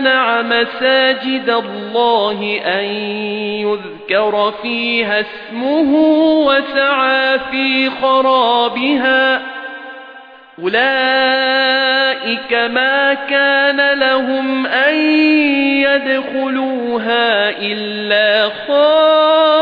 منع مساجد الله أن يذكر فيها اسمه وسعى في خرابها. أولئك ما كان لهم أن يدخلوها إلا خائفين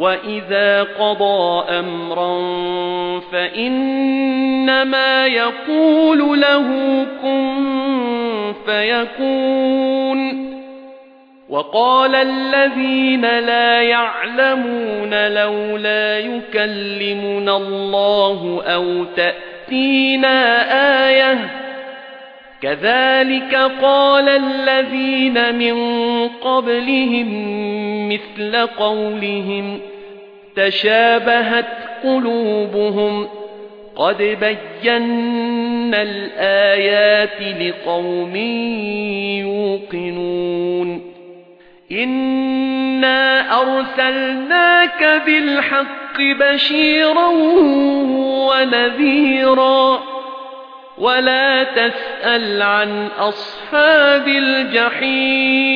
وَإِذَا قَضَى أَمْرًا فَإِنَّمَا يَقُولُ لَهُ كُن فَيَكُونُ وَقَالَ الَّذِينَ لَا يَعْلَمُونَ لَوْلَا يُكَلِّمُنَا اللَّهُ أَوْ تَأْتِينَا آيَةٌ كَذَلِكَ قَالَ الَّذِينَ مِن قَبْلِهِم مِثْلَ قَوْلِهِمْ تَشَابَهَتْ قُلُوبُهُمْ قَدْ بَيَّنَّا الْآيَاتِ لِقَوْمٍ يُوقِنُونَ إِنَّا أَرْسَلْنَاكَ بِالْحَقِّ بَشِيرًا وَنَذِيرًا وَلَا تَسْأَلْ عَن أَصْحَابِ الْجَحِيمِ